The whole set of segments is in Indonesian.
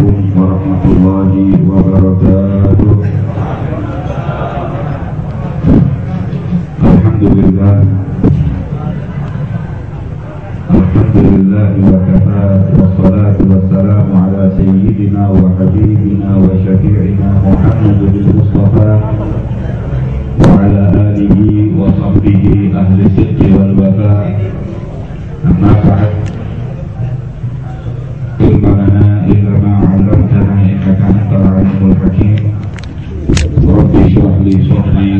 عليكم ورحمة الله وبركاته الحمد لله الحمد لله وكفى والصلاة والسلام على سيدنا وحبيبنا وشفيعنا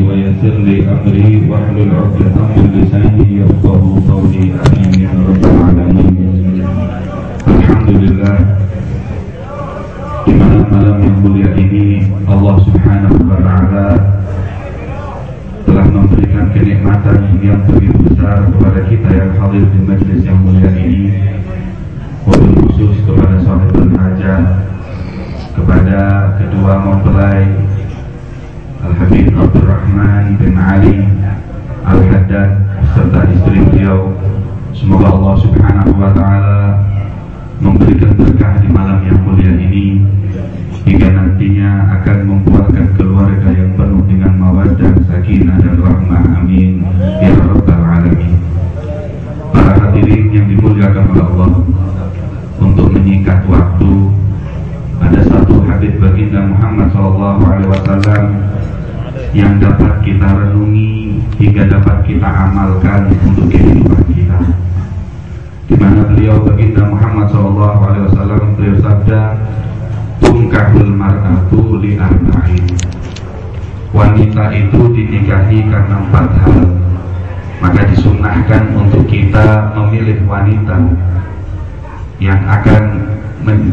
ويسر لي أمري واحلل عقدة من لساني يفقه قولي آمين يا رب العالمين الحمد لله di mana malam yang mulia ini Allah Subhanahu wa taala telah memberikan kenikmatan yang begitu besar kepada kita yang hadir di majlis yang mulia ini wabil khusus kepada sahibul hajat kepada kedua mempelai Al-Habib Abdul Rahman bin Ali Al-Haddad serta istri beliau semoga Allah Subhanahu wa taala memberikan berkah di malam yang mulia ini hingga nantinya akan membuahkan keluarga yang penuh dengan mawaddah, sakinah dan rahmah. Amin ya rabbal alamin. Para hadirin yang dimuliakan oleh Allah, untuk menyingkat waktu ada satu hadis baginda Muhammad sallallahu alaihi wasallam yang dapat kita renungi hingga dapat kita amalkan untuk kehidupan kita. Di mana beliau baginda Muhammad wasallam beliau sabda tungkahul mar'atu li arba'in. Wanita itu dinikahi karena empat hal. Maka disunahkan untuk kita memilih wanita yang akan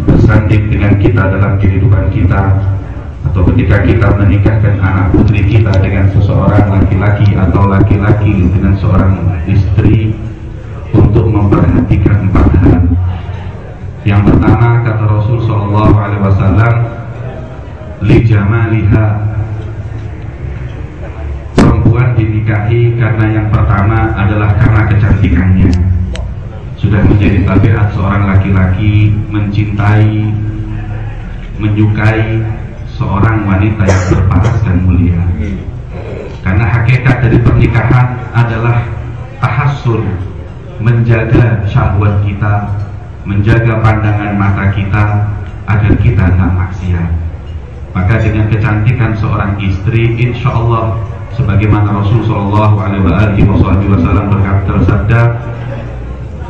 bersanding dengan kita dalam kehidupan kita atau ketika kita menikahkan anak putri kita dengan seseorang laki-laki atau laki-laki dengan seorang istri untuk memperhatikan empat hal. Yang pertama kata Rasul Shallallahu Alaihi Wasallam, li jamaliha perempuan dinikahi karena yang pertama adalah karena kecantikannya. Sudah menjadi tabiat seorang laki-laki mencintai, menyukai seorang wanita yang berparas dan mulia. Karena hakikat dari pernikahan adalah tahassul menjaga syahwat kita, menjaga pandangan mata kita agar kita tidak maksiat. Maka dengan kecantikan seorang istri, insya Allah sebagaimana Rasul Shallallahu Alaihi Wasallam berkata bersabda,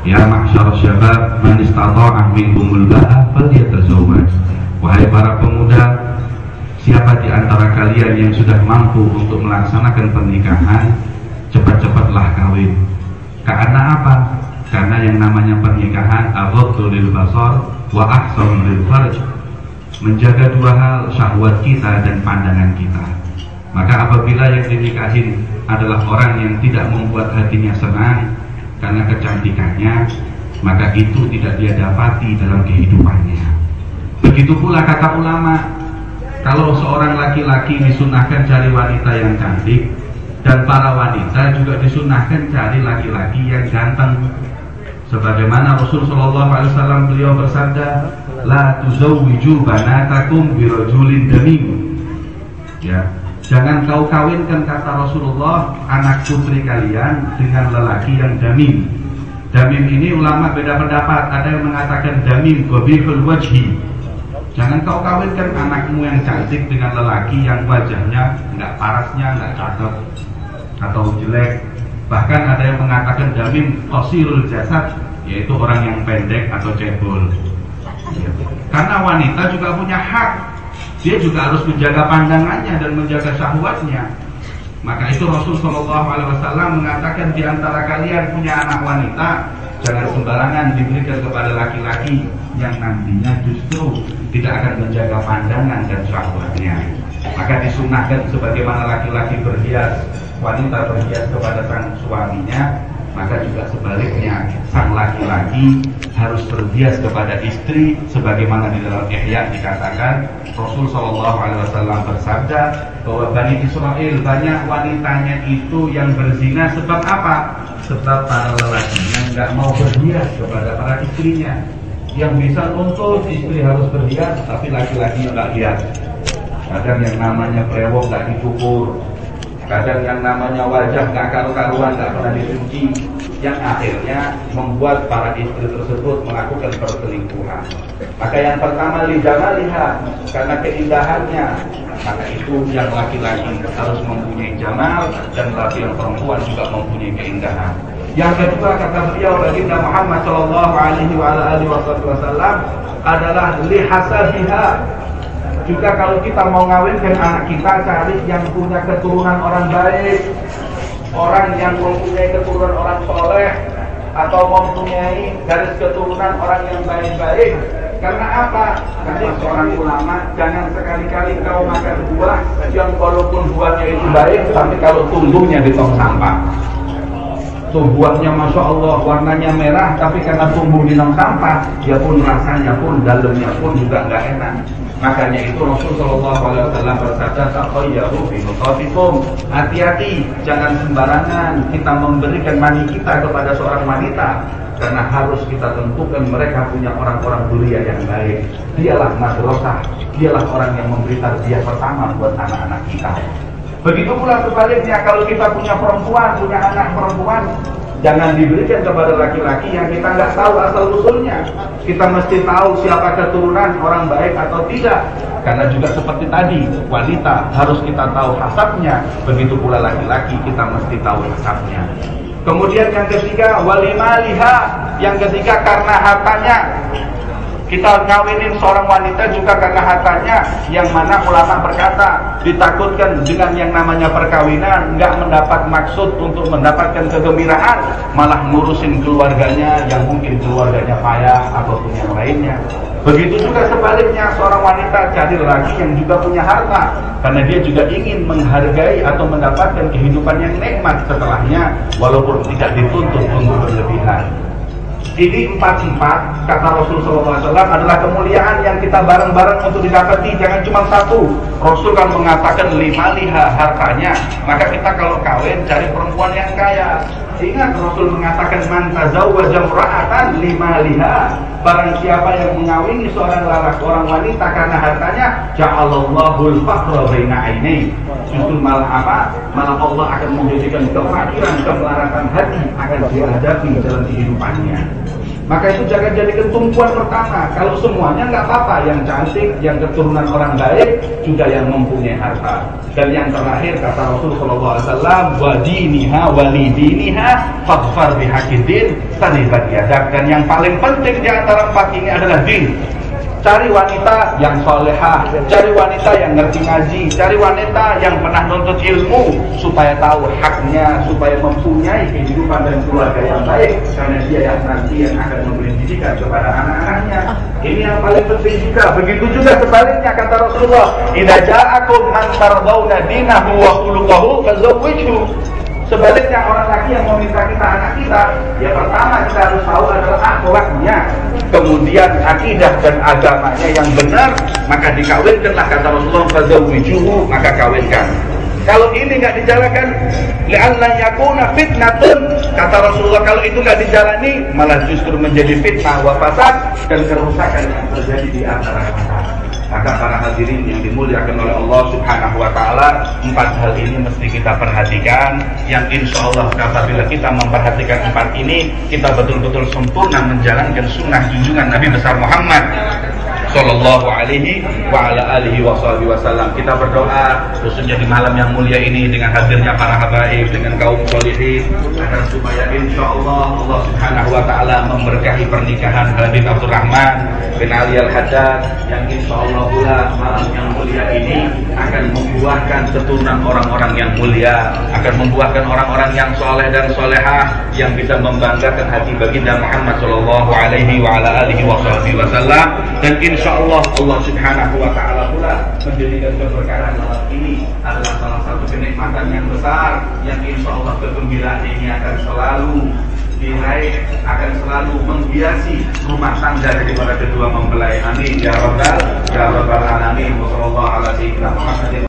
Ya mahsyar syabab, man istata'ah minkumul ba'a falyatazawwaj. Wahai para pemuda, siapa di antara kalian yang sudah mampu untuk melaksanakan pernikahan, cepat-cepatlah kawin karena apa? Karena yang namanya pernikahan aghaddu lil basar wa lil. Menjaga dua hal syahwat kita dan pandangan kita. Maka apabila yang dinikahin adalah orang yang tidak membuat hatinya senang karena kecantikannya, maka itu tidak dia dapati dalam kehidupannya. Begitu pula kata ulama, kalau seorang laki-laki disunahkan cari wanita yang cantik, dan para wanita juga disunahkan cari laki-laki yang ganteng. Sebagaimana Rasul Shallallahu Alaihi Wasallam beliau bersabda la tuzawwiju banatakum birojulin demim ya jangan kau kawinkan kata Rasulullah anak putri kalian dengan lelaki yang damim. Damim ini ulama beda pendapat. Ada yang mengatakan damim gobihul wajhi Jangan kau kawinkan anakmu yang cantik dengan lelaki yang wajahnya nggak parasnya nggak cakep atau jelek. Bahkan ada yang mengatakan damim qasirul jasad yaitu orang yang pendek atau cebol. Karena wanita juga punya hak. Dia juga harus menjaga pandangannya dan menjaga syahwatnya. Maka itu Rasul Shallallahu Alaihi Wasallam mengatakan di antara kalian punya anak wanita jangan sembarangan diberikan kepada laki-laki yang nantinya justru tidak akan menjaga pandangan dan syahwatnya. Maka disunahkan sebagaimana laki-laki berhias, wanita berhias kepada sang suaminya, maka juga sebaliknya sang laki-laki harus berhias kepada istri sebagaimana di dalam Ihya dikatakan Rasul Shallallahu Alaihi Wasallam bersabda bahwa Bani Israel banyak wanitanya itu yang berzina sebab apa? Sebab para lelakinya nggak mau berhias kepada para istrinya yang bisa nuntut istri harus berhias tapi laki-laki nggak lihat kadang yang namanya brewok nggak dicukur. Kadang yang namanya wajah nggak karu-karuan nggak pernah dicuci. Yang akhirnya membuat para istri tersebut melakukan perselingkuhan. Maka yang pertama lidana lihat karena keindahannya. Maka itu yang laki-laki harus mempunyai jamal dan laki yang perempuan juga mempunyai keindahan yang kedua kata beliau baginda Muhammad Shallallahu Alaihi Wasallam adalah lihasabiha. Juga kalau kita mau ngawinkan anak kita cari yang punya keturunan orang baik, orang yang mempunyai keturunan orang soleh, atau mempunyai garis keturunan orang yang baik-baik. Karena apa? Karena seorang ulama jangan sekali-kali kau makan buah yang walaupun buahnya itu baik, tapi kalau tumbuhnya di tong sampah. Tuh buahnya Masya Allah warnanya merah Tapi karena tumbuh di dalam sampah Ya pun rasanya pun dalamnya pun juga nggak enak. Makanya itu Rasulullah SAW bersabda Taqayyahu binutatikum Hati-hati Jangan sembarangan. Kita memberikan mani kita kepada seorang wanita Karena harus kita tentukan mereka punya orang-orang mulia yang baik. Dialah madrasah Dialah orang yang memberi tarbiyah pertama buat anak-anak kita Begitu pula sebaliknya kalau kita punya perempuan, punya anak perempuan, jangan diberikan kepada laki-laki yang kita nggak tahu asal usulnya. Kita mesti tahu siapa keturunan orang baik atau tidak. Karena juga seperti tadi, wanita harus kita tahu hasabnya. Begitu pula laki-laki kita mesti tahu hasabnya. Kemudian yang ketiga, walimaliha. Yang ketiga karena hartanya. Kita ngawinin seorang wanita juga karena hartanya yang mana ulama berkata ditakutkan dengan yang namanya perkawinan nggak mendapat maksud untuk mendapatkan kegembiraan malah ngurusin keluarganya yang mungkin keluarganya payah ataupun yang lainnya. Begitu juga sebaliknya seorang wanita cari lagi yang juga punya harta karena dia juga ingin menghargai atau mendapatkan kehidupan yang nikmat setelahnya walaupun tidak dituntut untuk berlebihan. Ini empat-empat kata Rasulullah SAW adalah kemuliaan yang kita bareng-bareng untuk didapati. Jangan cuma satu. Rasul kan mengatakan lima liha hartanya. Maka kita kalau kawin cari perempuan yang kaya. Ingat Rasul mengatakan man tazawwaja imra'atan lima liha. Barang siapa yang mengawini seorang lelaki orang wanita karena hartanya, ja'alallahu al-faqra baina aini. Justru malah apa? Malah Allah akan menjadikan kefakiran, kemelaratan hati akan dihadapi dalam kehidupannya. Maka itu jangan jadikan tumpuan pertama. Kalau semuanya nggak apa-apa, yang cantik, yang keturunan orang baik, juga yang mempunyai harta. Dan yang terakhir kata Rasulullah SAW, wadiniha walidiniha faghfar bihakidin tanibat yadak. Dan yang paling penting di antara empat ini adalah din. Cari wanita yang solehah, cari wanita yang ngerti ngaji, cari wanita yang pernah nuntut ilmu supaya tahu haknya, supaya mempunyai kehidupan dan keluarga yang baik karena dia yang nanti yang akan memberi didikan kepada anak-anaknya. Ini yang paling penting juga. Begitu juga sebaliknya kata Rasulullah, "Idza ja'akum man tardawna dinahu wa khuluquhu fazawwijhu." Sebaliknya orang laki yang meminta kita anak kita, ya pertama kita harus tahu adalah akhlaknya, kemudian akidah dan agamanya yang benar, maka dikawinkanlah kata Rasulullah fazawijuhu, maka kawinkan. Kalau ini nggak dijalankan, li'alla yakuna fitnatun, kata Rasulullah kalau itu nggak dijalani, malah justru menjadi fitnah wa fasad dan kerusakan yang terjadi di antara kita. Maka para hadirin yang dimuliakan oleh Allah Subhanahu wa taala, empat hal ini mesti kita perhatikan. Yang insya Allah apabila kita memperhatikan empat ini, kita betul-betul sempurna menjalankan sunnah junjungan Nabi besar Muhammad Sallallahu alaihi wa ala alihi wa wasallam Kita berdoa khususnya di malam yang mulia ini Dengan hadirnya para habaib Dengan kaum solihin Agar supaya insya Allah Allah subhanahu wa ta'ala Memberkahi pernikahan Habib Abdul Rahman bin Ali Al-Haddad Yang insya Allah pula malam yang mulia ini Akan membuahkan keturunan orang-orang yang mulia Akan membuahkan orang-orang yang soleh dan solehah Yang bisa membanggakan hati baginda Muhammad Sallallahu alaihi wa ala alihi wa wasallam Dan insya insya Allah Allah subhanahu wa ta'ala pula menjadikan keberkahan malam ini adalah salah satu kenikmatan yang besar yang insya Allah kegembiraan ini akan selalu diraih akan selalu menghiasi rumah tangga daripada kedua mempelai. Amin. Ya rabbal ya rabbal alamin. Wa sallallahu ala sayyidina Muhammadin